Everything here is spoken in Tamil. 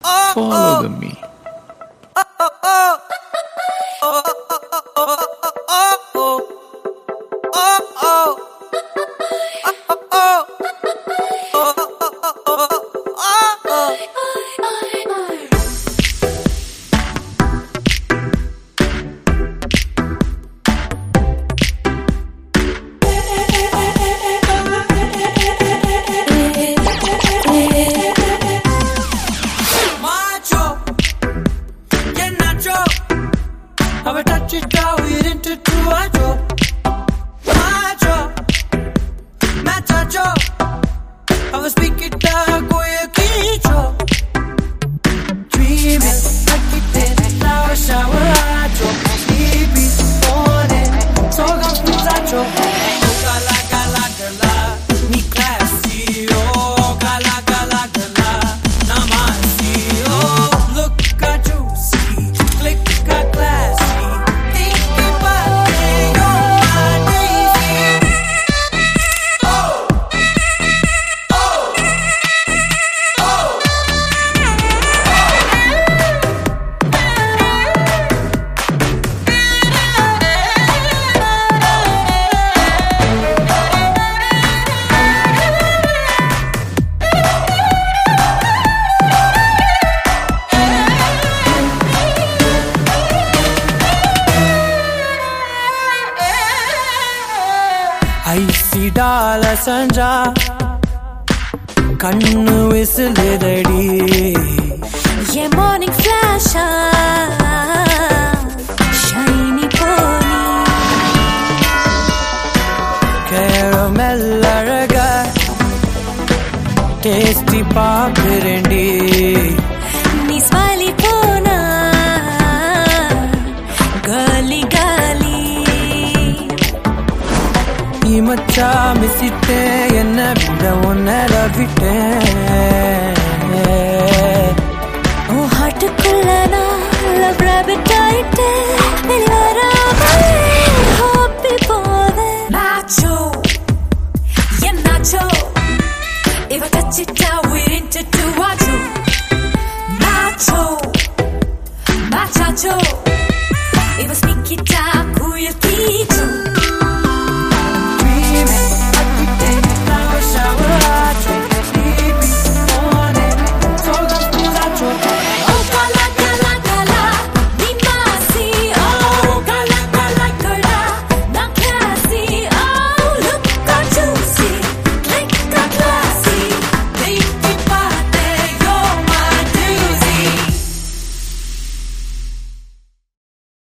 Follow the me. I'ma touch it, draw it into two. I draw, I draw, draw. I'ma speak it out, go your draw. Dreaming. ஐசிடால சஞ்சா கண்ணு விசிலுதடி ஏ மார்னிங் ஃபிளாஷா ஷைனி போனி கேரமெல் அழகா டேஸ்டி பாக்குறேன்டி நீ மச்சா மிசிட்டேன் என்ன விட உன்னர விட்டேன் உன் ஹாட்டுக்குள்ள நான் லவ் ரேபிட் ஆயிட்டேன் If I touch it, I.